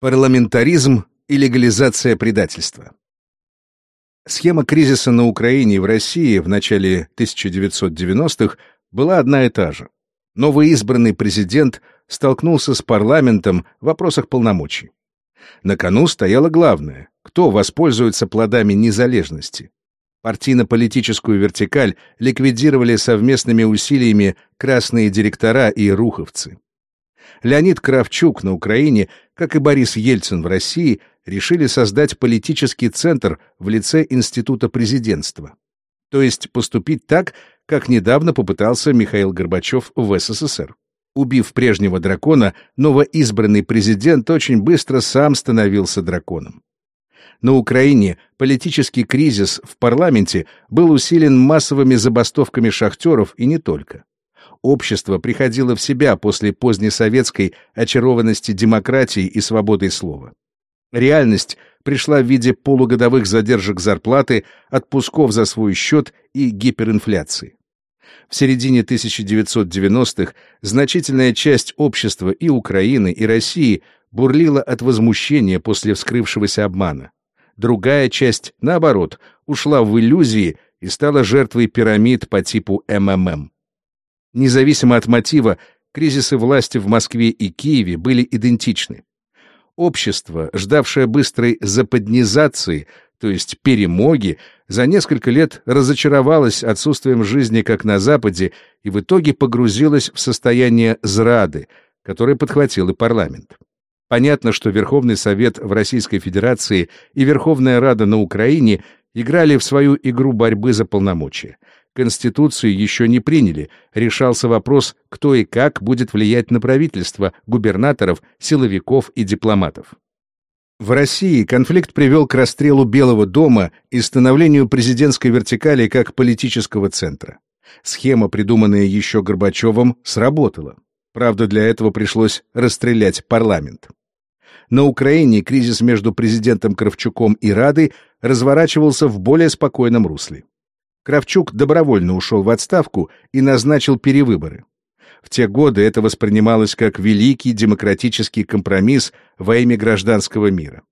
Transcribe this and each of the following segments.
Парламентаризм и легализация предательства. Схема кризиса на Украине и в России в начале 1990-х была одна и та же. Новоизбранный президент столкнулся с парламентом в вопросах полномочий. На кону стояло главное — кто воспользуется плодами незалежности. Партийно-политическую вертикаль ликвидировали совместными усилиями красные директора и руховцы. Леонид Кравчук на Украине, как и Борис Ельцин в России, решили создать политический центр в лице Института президентства. То есть поступить так, как недавно попытался Михаил Горбачев в СССР. Убив прежнего дракона, новоизбранный президент очень быстро сам становился драконом. На Украине политический кризис в парламенте был усилен массовыми забастовками шахтеров и не только общество приходило в себя после позднесоветской очарованности демократии и свободой слова. Реальность пришла в виде полугодовых задержек зарплаты, отпусков за свой счет и гиперинфляции. В середине 1990-х значительная часть общества и Украины, и России бурлила от возмущения после вскрывшегося обмана. Другая часть, наоборот, ушла в иллюзии и стала жертвой пирамид по типу МММ. Независимо от мотива, кризисы власти в Москве и Киеве были идентичны. Общество, ждавшее быстрой западнизации, то есть перемоги, за несколько лет разочаровалось отсутствием жизни как на Западе и в итоге погрузилось в состояние зрады, которое подхватил и парламент. Понятно, что Верховный Совет в Российской Федерации и Верховная Рада на Украине играли в свою игру борьбы за полномочия. Конституцию еще не приняли, решался вопрос, кто и как будет влиять на правительство, губернаторов, силовиков и дипломатов. В России конфликт привел к расстрелу Белого дома и становлению президентской вертикали как политического центра. Схема, придуманная еще Горбачевым, сработала. Правда, для этого пришлось расстрелять парламент. На Украине кризис между президентом Кравчуком и Радой разворачивался в более спокойном русле. Кравчук добровольно ушел в отставку и назначил перевыборы. В те годы это воспринималось как великий демократический компромисс во имя гражданского мира.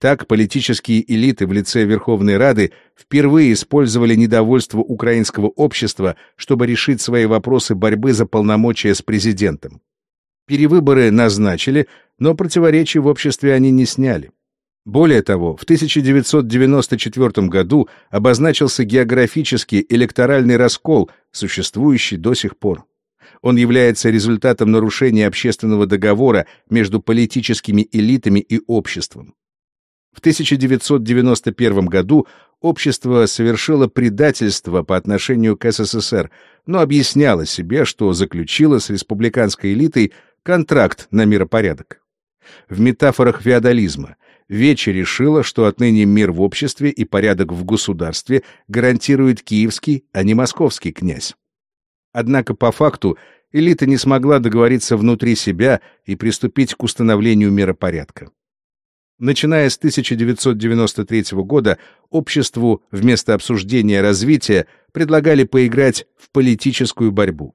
Так политические элиты в лице Верховной Рады впервые использовали недовольство украинского общества, чтобы решить свои вопросы борьбы за полномочия с президентом. Перевыборы назначили, но противоречий в обществе они не сняли. Более того, в 1994 году обозначился географический электоральный раскол, существующий до сих пор. Он является результатом нарушения общественного договора между политическими элитами и обществом. В 1991 году общество совершило предательство по отношению к СССР, но объясняло себе, что заключило с республиканской элитой контракт на миропорядок. В метафорах феодализма Вече решила, что отныне мир в обществе и порядок в государстве гарантирует киевский, а не московский князь. Однако по факту элита не смогла договориться внутри себя и приступить к установлению миропорядка. Начиная с 1993 года обществу вместо обсуждения развития предлагали поиграть в политическую борьбу.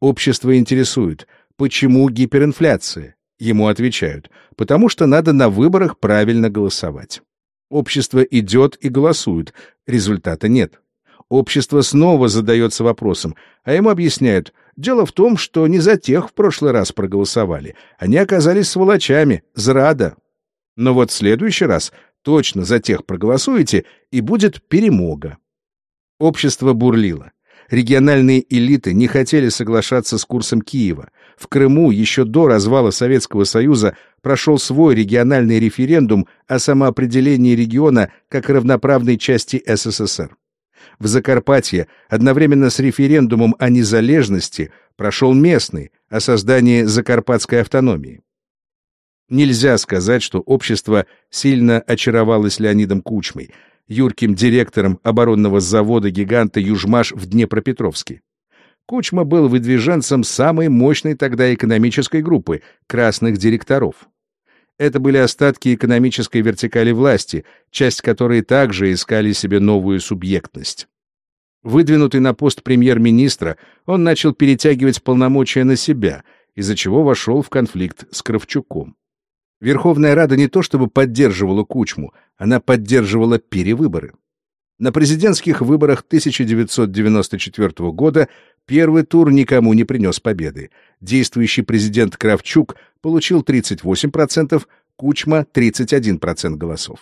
Общество интересует, почему гиперинфляция, Ему отвечают, потому что надо на выборах правильно голосовать. Общество идет и голосует, результата нет. Общество снова задается вопросом, а ему объясняют, дело в том, что не за тех в прошлый раз проголосовали, они оказались сволочами, зрада. Но вот в следующий раз точно за тех проголосуете, и будет перемога. Общество бурлило. Региональные элиты не хотели соглашаться с курсом Киева. В Крыму еще до развала Советского Союза прошел свой региональный референдум о самоопределении региона как равноправной части СССР. В Закарпатье одновременно с референдумом о незалежности прошел местный о создании закарпатской автономии. Нельзя сказать, что общество сильно очаровалось Леонидом Кучмой – юрким директором оборонного завода гиганта «Южмаш» в Днепропетровске. Кучма был выдвиженцем самой мощной тогда экономической группы — красных директоров. Это были остатки экономической вертикали власти, часть которой также искали себе новую субъектность. Выдвинутый на пост премьер-министра, он начал перетягивать полномочия на себя, из-за чего вошел в конфликт с Кравчуком. Верховная Рада не то чтобы поддерживала Кучму, она поддерживала перевыборы. На президентских выборах 1994 года первый тур никому не принес победы. Действующий президент Кравчук получил 38%, Кучма — 31% голосов.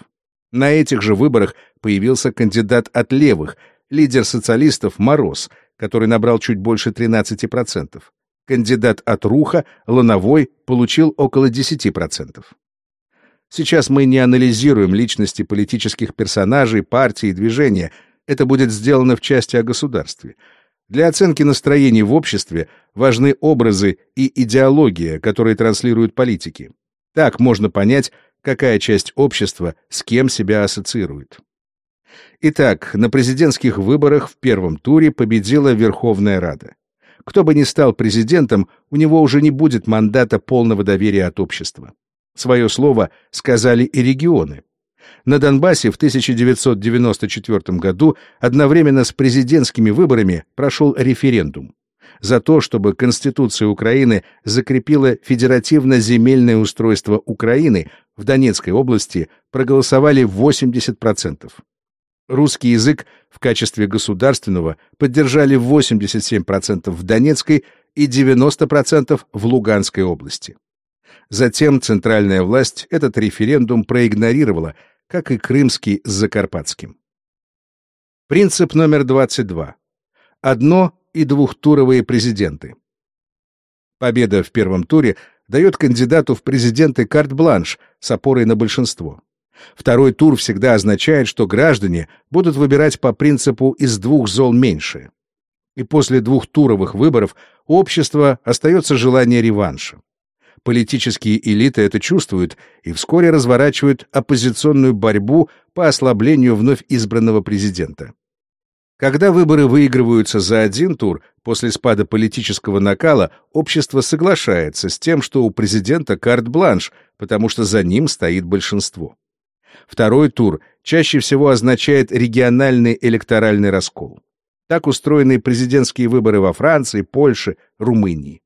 На этих же выборах появился кандидат от левых, лидер социалистов Мороз, который набрал чуть больше 13%. Кандидат от Руха, Лановой, получил около 10%. Сейчас мы не анализируем личности политических персонажей, партий и движения. Это будет сделано в части о государстве. Для оценки настроений в обществе важны образы и идеология, которые транслируют политики. Так можно понять, какая часть общества с кем себя ассоциирует. Итак, на президентских выборах в первом туре победила Верховная Рада. Кто бы ни стал президентом, у него уже не будет мандата полного доверия от общества. Свое слово сказали и регионы. На Донбассе в 1994 году одновременно с президентскими выборами прошел референдум за то, чтобы Конституция Украины закрепила федеративно-земельное устройство Украины в Донецкой области, проголосовали 80%. Русский язык в качестве государственного поддержали 87% в Донецкой и 90% в Луганской области. Затем центральная власть этот референдум проигнорировала, как и крымский с Закарпатским. Принцип номер 22. Одно- и двухтуровые президенты. Победа в первом туре дает кандидату в президенты карт-бланш с опорой на большинство. Второй тур всегда означает, что граждане будут выбирать по принципу из двух зол меньше. И после двухтуровых выборов у общества остается желание реванша. Политические элиты это чувствуют и вскоре разворачивают оппозиционную борьбу по ослаблению вновь избранного президента. Когда выборы выигрываются за один тур, после спада политического накала, общество соглашается с тем, что у президента карт-бланш, потому что за ним стоит большинство. Второй тур чаще всего означает региональный электоральный раскол. Так устроены президентские выборы во Франции, Польше, Румынии.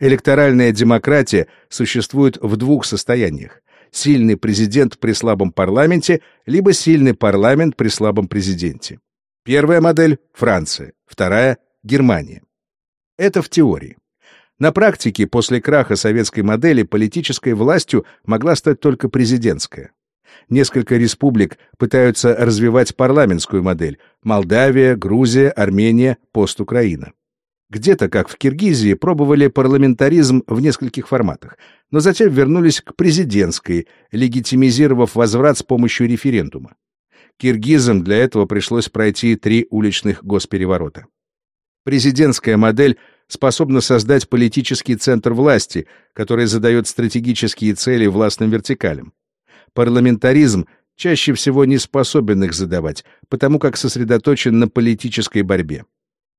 Электоральная демократия существует в двух состояниях. Сильный президент при слабом парламенте, либо сильный парламент при слабом президенте. Первая модель — Франция, вторая — Германия. Это в теории. На практике после краха советской модели политической властью могла стать только президентская. Несколько республик пытаются развивать парламентскую модель — Молдавия, Грузия, Армения, Пост-Украина. Где-то, как в Киргизии, пробовали парламентаризм в нескольких форматах, но затем вернулись к президентской, легитимизировав возврат с помощью референдума. Киргизам для этого пришлось пройти три уличных госпереворота. Президентская модель способна создать политический центр власти, который задает стратегические цели властным вертикалям. Парламентаризм чаще всего не способен их задавать, потому как сосредоточен на политической борьбе.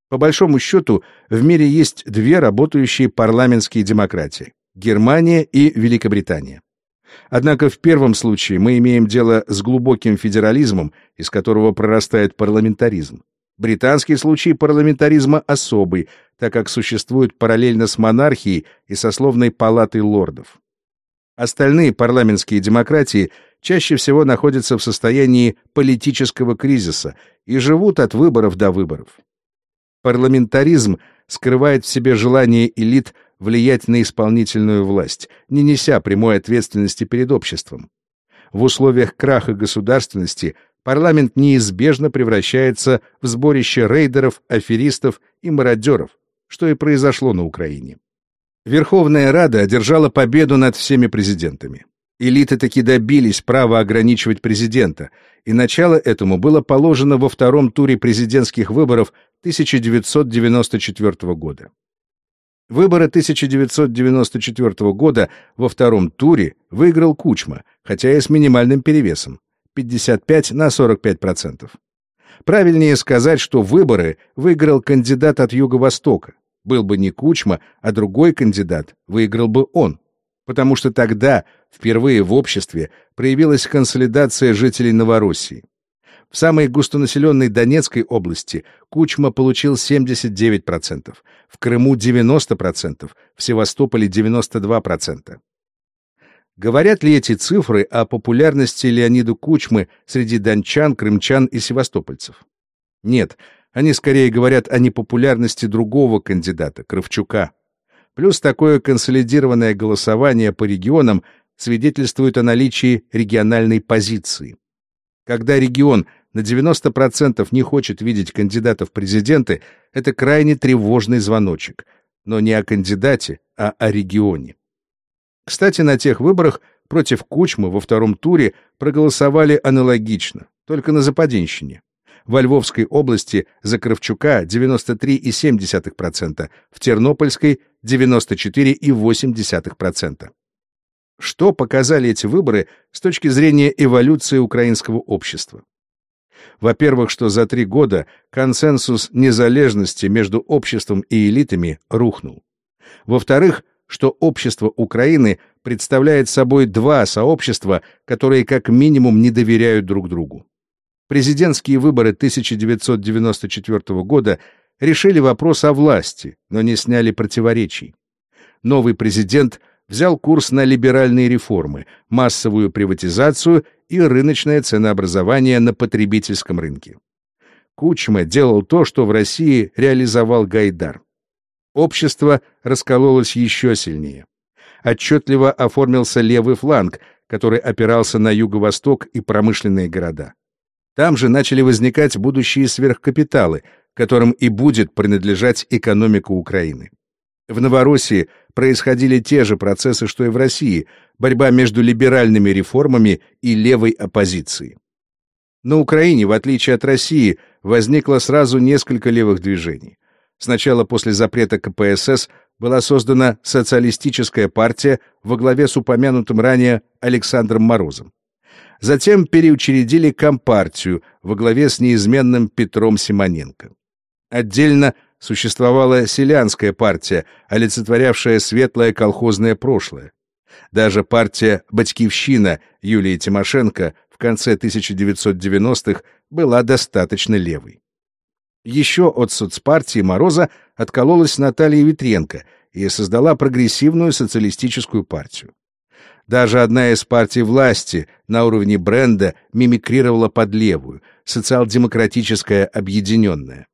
По большому счету, в мире есть две работающие парламентские демократии — Германия и Великобритания. Однако в первом случае мы имеем дело с глубоким федерализмом, из которого прорастает парламентаризм. Британский случай парламентаризма особый, так как существует параллельно с монархией и сословной палатой лордов. Остальные парламентские демократии чаще всего находятся в состоянии политического кризиса и живут от выборов до выборов. Парламентаризм скрывает в себе желание элит влиять на исполнительную власть, не неся прямой ответственности перед обществом. В условиях краха государственности парламент неизбежно превращается в сборище рейдеров, аферистов и мародеров, что и произошло на Украине. Верховная Рада одержала победу над всеми президентами. Элиты таки добились права ограничивать президента, и начало этому было положено во втором туре президентских выборов 1994 года. Выборы 1994 года во втором туре выиграл Кучма, хотя и с минимальным перевесом — 55 на 45%. Правильнее сказать, что выборы выиграл кандидат от Юго-Востока. Был бы не Кучма, а другой кандидат, выиграл бы он. Потому что тогда впервые в обществе проявилась консолидация жителей Новороссии. В самой густонаселенной Донецкой области Кучма получил 79%, в Крыму 90%, в Севастополе 92%. Говорят ли эти цифры о популярности Леонида Кучмы среди дончан, крымчан и севастопольцев? Нет, они скорее говорят о непопулярности другого кандидата, Кравчука. Плюс такое консолидированное голосование по регионам свидетельствует о наличии региональной позиции. Когда регион на 90% не хочет видеть кандидата в президенты, это крайне тревожный звоночек. Но не о кандидате, а о регионе. Кстати, на тех выборах против Кучмы во втором туре проголосовали аналогично, только на Западенщине. Во Львовской области за Кравчука 93,7%, в Тернопольской 94,8%. Что показали эти выборы с точки зрения эволюции украинского общества? Во-первых, что за три года консенсус незалежности между обществом и элитами рухнул. Во-вторых, что общество Украины представляет собой два сообщества, которые как минимум не доверяют друг другу. Президентские выборы 1994 года решили вопрос о власти, но не сняли противоречий. Новый президент взял курс на либеральные реформы, массовую приватизацию и рыночное ценообразование на потребительском рынке. Кучма делал то, что в России реализовал Гайдар. Общество раскололось еще сильнее. Отчетливо оформился левый фланг, который опирался на юго-восток и промышленные города. Там же начали возникать будущие сверхкапиталы, которым и будет принадлежать экономика Украины. В Новороссии происходили те же процессы, что и в России, борьба между либеральными реформами и левой оппозицией. На Украине, в отличие от России, возникло сразу несколько левых движений. Сначала после запрета КПСС была создана социалистическая партия во главе с упомянутым ранее Александром Морозом. Затем переучредили Компартию во главе с неизменным Петром Симоненко. Отдельно существовала селянская партия, олицетворявшая светлое колхозное прошлое. Даже партия «Батькивщина» Юлии Тимошенко в конце 1990-х была достаточно левой. Еще от соцпартии Мороза откололась Наталья Витренко и создала прогрессивную социалистическую партию. Даже одна из партий власти на уровне бренда мимикрировала под левую, социал-демократическая объединенная.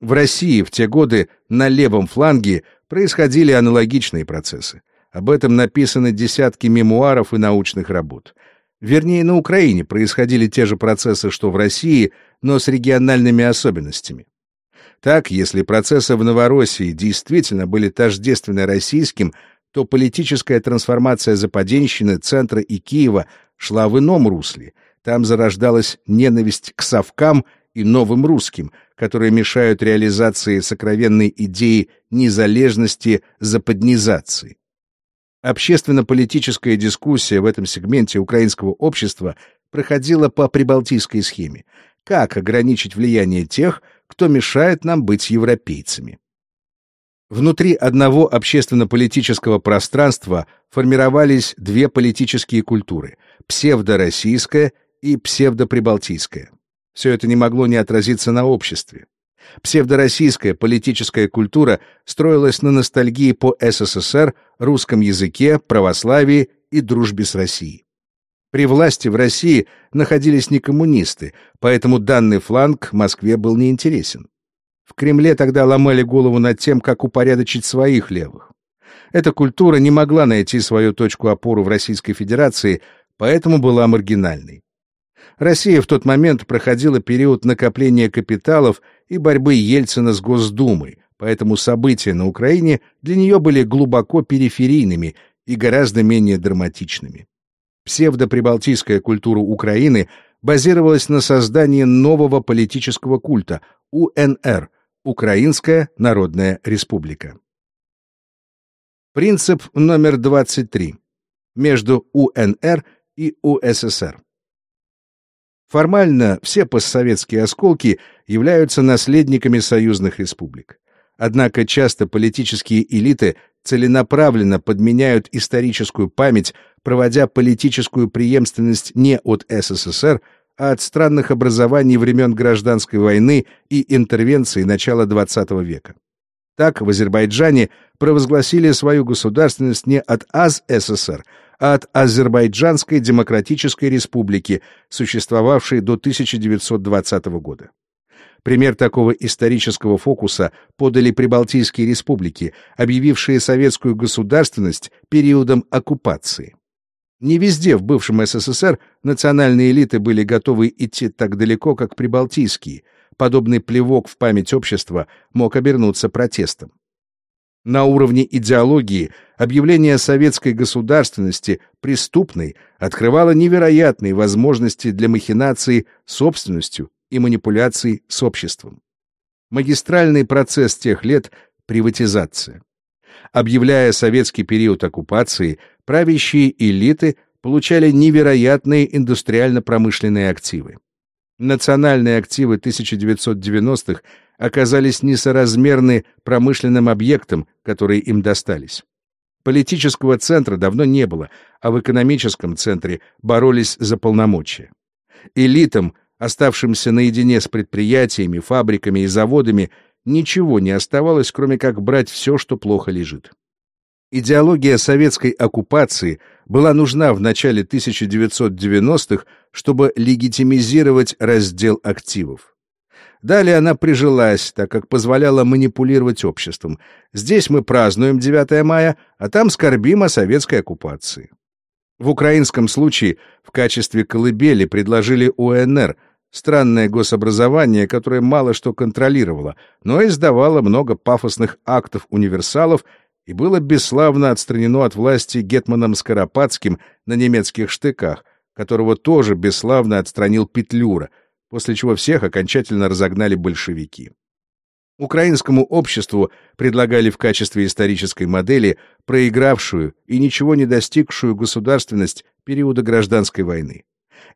В России в те годы на левом фланге происходили аналогичные процессы. Об этом написаны десятки мемуаров и научных работ. Вернее, на Украине происходили те же процессы, что в России, но с региональными особенностями. Так, если процессы в Новороссии действительно были тождественны российским, то политическая трансформация Западенщины, Центра и Киева шла в ином русле. Там зарождалась ненависть к совкам и новым русским, которые мешают реализации сокровенной идеи незалежности западнизации. Общественно-политическая дискуссия в этом сегменте украинского общества проходила по прибалтийской схеме. Как ограничить влияние тех, кто мешает нам быть европейцами? Внутри одного общественно-политического пространства формировались две политические культуры – псевдороссийская и псевдоприбалтийская. Все это не могло не отразиться на обществе. Псевдороссийская политическая культура строилась на ностальгии по СССР, русском языке, православии и дружбе с Россией. При власти в России находились не коммунисты, поэтому данный фланг Москве был неинтересен. В Кремле тогда ломали голову над тем, как упорядочить своих левых. Эта культура не могла найти свою точку опоры в Российской Федерации, поэтому была маргинальной. Россия в тот момент проходила период накопления капиталов и борьбы Ельцина с Госдумой, поэтому события на Украине для нее были глубоко периферийными и гораздо менее драматичными. Псевдоприбалтийская культура Украины базировалась на создании нового политического культа – УНР – Украинская Народная Республика. Принцип номер 23. Между УНР и УССР. Формально все постсоветские осколки являются наследниками союзных республик. Однако часто политические элиты целенаправленно подменяют историческую память, проводя политическую преемственность не от СССР, а от странных образований времен гражданской войны и интервенции начала XX века. Так в Азербайджане провозгласили свою государственность не от АЗ СССР, а от Азербайджанской Демократической Республики, существовавшей до 1920 года. Пример такого исторического фокуса подали Прибалтийские республики, объявившие советскую государственность периодом оккупации. Не везде в бывшем СССР национальные элиты были готовы идти так далеко, как прибалтийские. Подобный плевок в память общества мог обернуться протестом. На уровне идеологии объявление советской государственности преступной открывало невероятные возможности для махинации собственностью и манипуляций с обществом. Магистральный процесс тех лет — приватизация. Объявляя советский период оккупации, правящие элиты получали невероятные индустриально-промышленные активы. Национальные активы 1990-х оказались несоразмерны промышленным объектам, которые им достались. Политического центра давно не было, а в экономическом центре боролись за полномочия. Элитам оставшимся наедине с предприятиями, фабриками и заводами, ничего не оставалось, кроме как брать все, что плохо лежит. Идеология советской оккупации была нужна в начале 1990-х, чтобы легитимизировать раздел активов. Далее она прижилась, так как позволяла манипулировать обществом. Здесь мы празднуем 9 мая, а там скорбим о советской оккупации. В украинском случае в качестве колыбели предложили УНР – Странное гособразование, которое мало что контролировало, но издавало много пафосных актов-универсалов и было бесславно отстранено от власти Гетманом Скоропадским на немецких штыках, которого тоже бесславно отстранил Петлюра, после чего всех окончательно разогнали большевики. Украинскому обществу предлагали в качестве исторической модели проигравшую и ничего не достигшую государственность периода гражданской войны.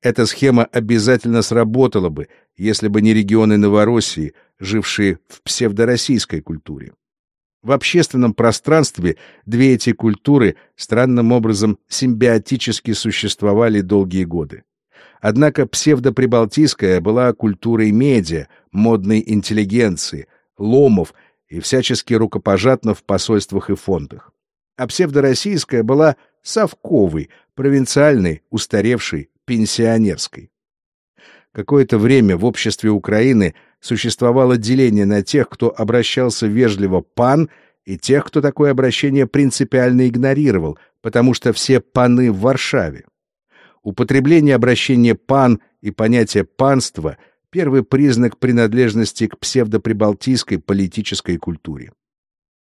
Эта схема обязательно сработала бы, если бы не регионы Новороссии, жившие в псевдороссийской культуре. В общественном пространстве две эти культуры странным образом симбиотически существовали долгие годы. Однако псевдоприбалтийская была культурой медиа, модной интеллигенции, ломов и всячески рукопожатна в посольствах и фондах. А псевдороссийская была совковой, провинциальной, устаревшей, пенсионерской. Какое-то время в обществе Украины существовало деление на тех, кто обращался вежливо «пан», и тех, кто такое обращение принципиально игнорировал, потому что все паны в Варшаве. Употребление обращения «пан» и понятие «панство» — первый признак принадлежности к псевдоприбалтийской политической культуре.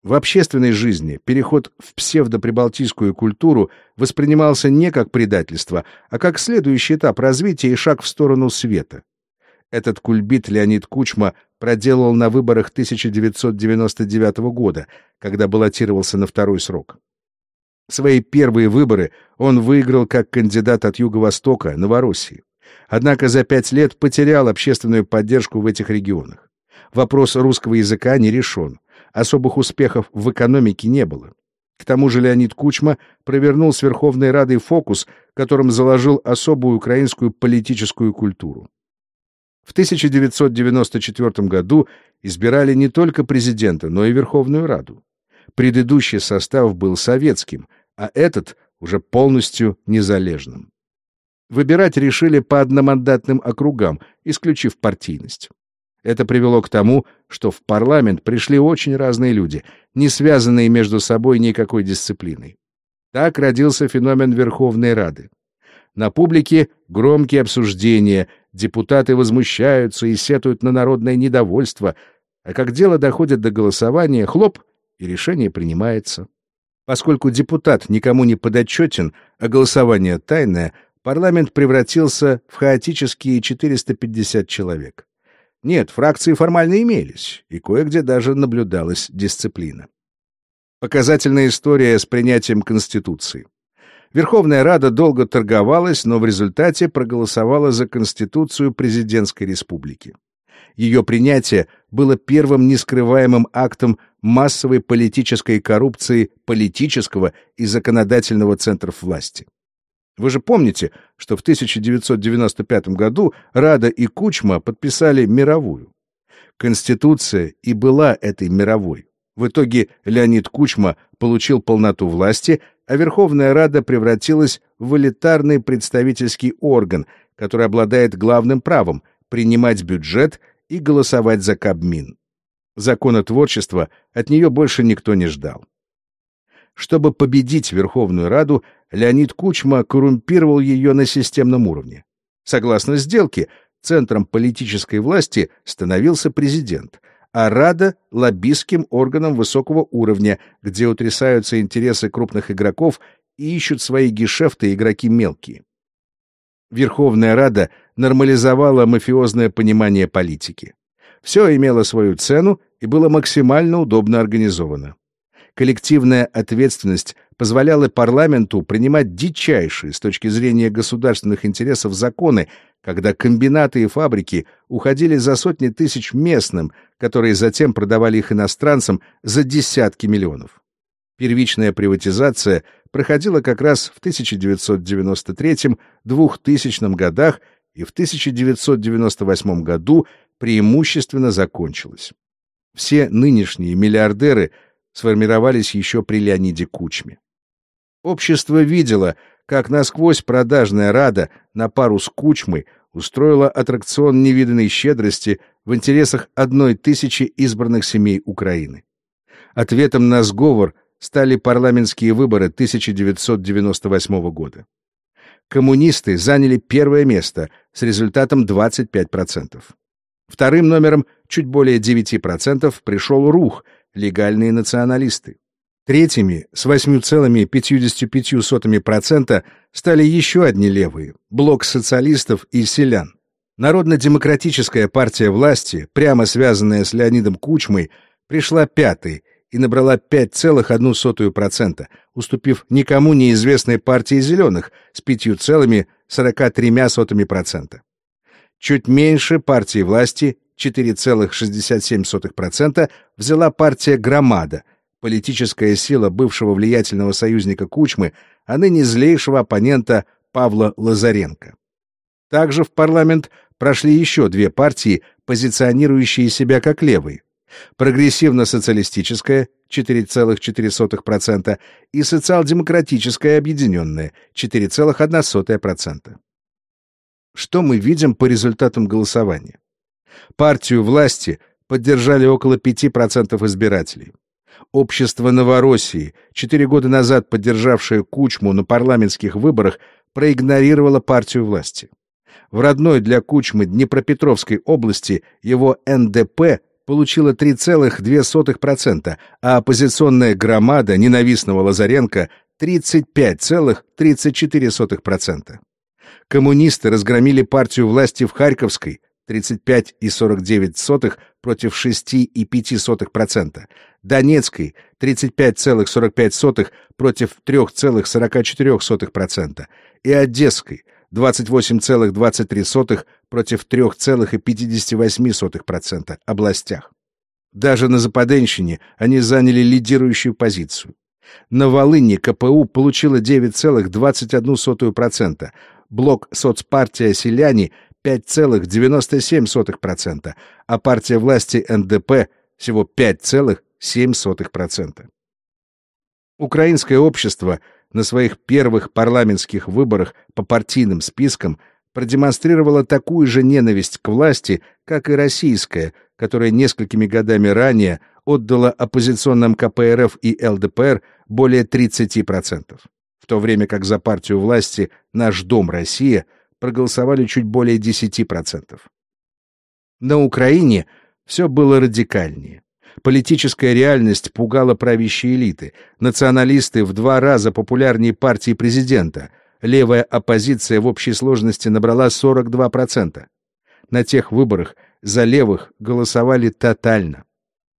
В общественной жизни переход в псевдоприбалтийскую культуру воспринимался не как предательство, а как следующий этап развития и шаг в сторону света. Этот кульбит Леонид Кучма проделал на выборах 1999 года, когда баллотировался на второй срок. Свои первые выборы он выиграл как кандидат от Юго-Востока, Новороссии. Однако за пять лет потерял общественную поддержку в этих регионах. Вопрос русского языка не решен особых успехов в экономике не было. К тому же Леонид Кучма провернул с Верховной Радой фокус, которым заложил особую украинскую политическую культуру. В 1994 году избирали не только президента, но и Верховную Раду. Предыдущий состав был советским, а этот уже полностью незалежным. Выбирать решили по одномандатным округам, исключив партийность. Это привело к тому, что в парламент пришли очень разные люди, не связанные между собой никакой дисциплиной. Так родился феномен Верховной Рады. На публике громкие обсуждения, депутаты возмущаются и сетуют на народное недовольство, а как дело доходит до голосования, хлоп, и решение принимается. Поскольку депутат никому не подотчетен, а голосование тайное, парламент превратился в хаотические 450 человек. Нет, фракции формально имелись, и кое-где даже наблюдалась дисциплина. Показательная история с принятием Конституции. Верховная Рада долго торговалась, но в результате проголосовала за Конституцию президентской республики. Ее принятие было первым нескрываемым актом массовой политической коррупции политического и законодательного центров власти. Вы же помните, что в 1995 году Рада и Кучма подписали мировую. Конституция и была этой мировой. В итоге Леонид Кучма получил полноту власти, а Верховная Рада превратилась в элитарный представительский орган, который обладает главным правом принимать бюджет и голосовать за Кабмин. Законотворчества от нее больше никто не ждал. Чтобы победить Верховную Раду, Леонид Кучма коррумпировал ее на системном уровне. Согласно сделке, центром политической власти становился президент, а Рада — лоббистским органом высокого уровня, где утрясаются интересы крупных игроков и ищут свои гешефты игроки мелкие. Верховная Рада нормализовала мафиозное понимание политики. Все имело свою цену и было максимально удобно организовано. Коллективная ответственность позволяла парламенту принимать дичайшие с точки зрения государственных интересов законы, когда комбинаты и фабрики уходили за сотни тысяч местным, которые затем продавали их иностранцам за десятки миллионов. Первичная приватизация проходила как раз в 1993-2000 годах и в 1998 году преимущественно закончилась. Все нынешние миллиардеры сформировались еще при Леониде Кучме. Общество видело, как насквозь продажная Рада на пару с Кучмой устроила аттракцион невиданной щедрости в интересах одной тысячи избранных семей Украины. Ответом на сговор стали парламентские выборы 1998 года. Коммунисты заняли первое место с результатом 25%. Вторым номером, чуть более 9%, пришел РУХ, легальные националисты. Третьими, с 8,55% стали еще одни левые, блок социалистов и селян. Народно-демократическая партия власти, прямо связанная с Леонидом Кучмой, пришла пятой и набрала 5,1%, уступив никому неизвестной партии зеленых с 5,43%. Чуть меньше партии власти 4,67% взяла партия «Громада», политическая сила бывшего влиятельного союзника Кучмы, а ныне злейшего оппонента Павла Лазаренко. Также в парламент прошли еще две партии, позиционирующие себя как левые. Прогрессивно-социалистическая 4,4% и социал-демократическая объединенная 4,1%. Что мы видим по результатам голосования? Партию власти поддержали около 5% избирателей. Общество Новороссии, четыре года назад поддержавшее Кучму на парламентских выборах, проигнорировало партию власти. В родной для Кучмы Днепропетровской области его НДП получила 3,2%, а оппозиционная громада ненавистного Лазаренко — 35,34%. Коммунисты разгромили партию власти в Харьковской 35,49 против 6,5%, Донецкой 35,45 против 3,44% и Одесской 28,23 против 3,58% областях. Даже на Западенщине они заняли лидирующую позицию. На Волыне КПУ получила 9,21%, блок «Соцпартия Селяне» 5,97%, а партия власти НДП всего 5,7%. Украинское общество на своих первых парламентских выборах по партийным спискам продемонстрировало такую же ненависть к власти, как и российская, которая несколькими годами ранее отдала оппозиционным КПРФ и ЛДПР более 30% в то время как за партию власти «Наш дом Россия» проголосовали чуть более 10%. На Украине все было радикальнее. Политическая реальность пугала правящие элиты, националисты в два раза популярнее партии президента, левая оппозиция в общей сложности набрала 42%. На тех выборах за левых голосовали тотально.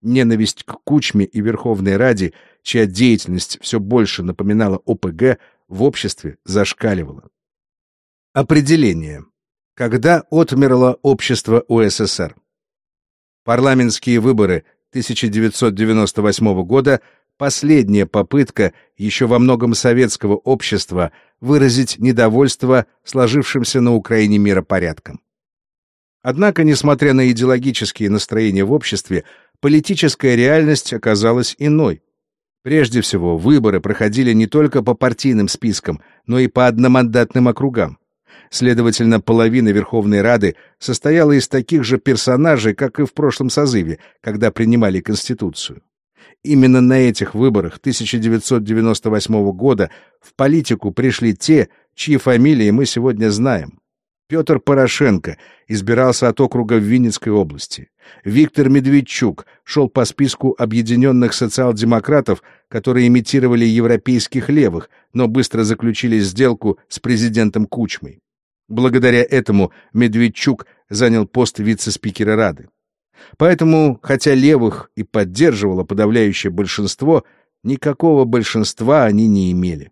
Ненависть к Кучме и Верховной Раде, чья деятельность все больше напоминала ОПГ, в обществе зашкаливала. Определение. Когда отмерло общество УССР? Парламентские выборы 1998 года — последняя попытка еще во многом советского общества выразить недовольство сложившимся на Украине миропорядком. Однако, несмотря на идеологические настроения в обществе, политическая реальность оказалась иной. Прежде всего, выборы проходили не только по партийным спискам, но и по одномандатным округам. Следовательно, половина Верховной Рады состояла из таких же персонажей, как и в прошлом созыве, когда принимали Конституцию. Именно на этих выборах 1998 года в политику пришли те, чьи фамилии мы сегодня знаем. Петр Порошенко избирался от округа в Винницкой области. Виктор Медведчук шел по списку объединенных социал-демократов, которые имитировали европейских левых, но быстро заключили сделку с президентом Кучмой. Благодаря этому Медведчук занял пост вице-спикера Рады. Поэтому, хотя левых и поддерживало подавляющее большинство, никакого большинства они не имели.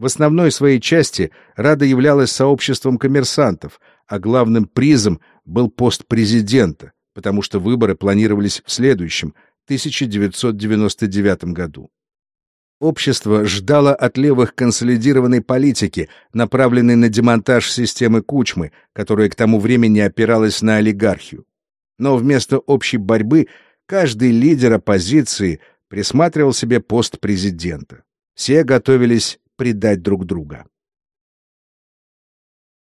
В основной своей части Рада являлась сообществом коммерсантов, а главным призом был пост президента, потому что выборы планировались в следующем, 1999 году. Общество ждало от левых консолидированной политики, направленной на демонтаж системы Кучмы, которая к тому времени опиралась на олигархию. Но вместо общей борьбы каждый лидер оппозиции присматривал себе пост президента. Все готовились предать друг друга.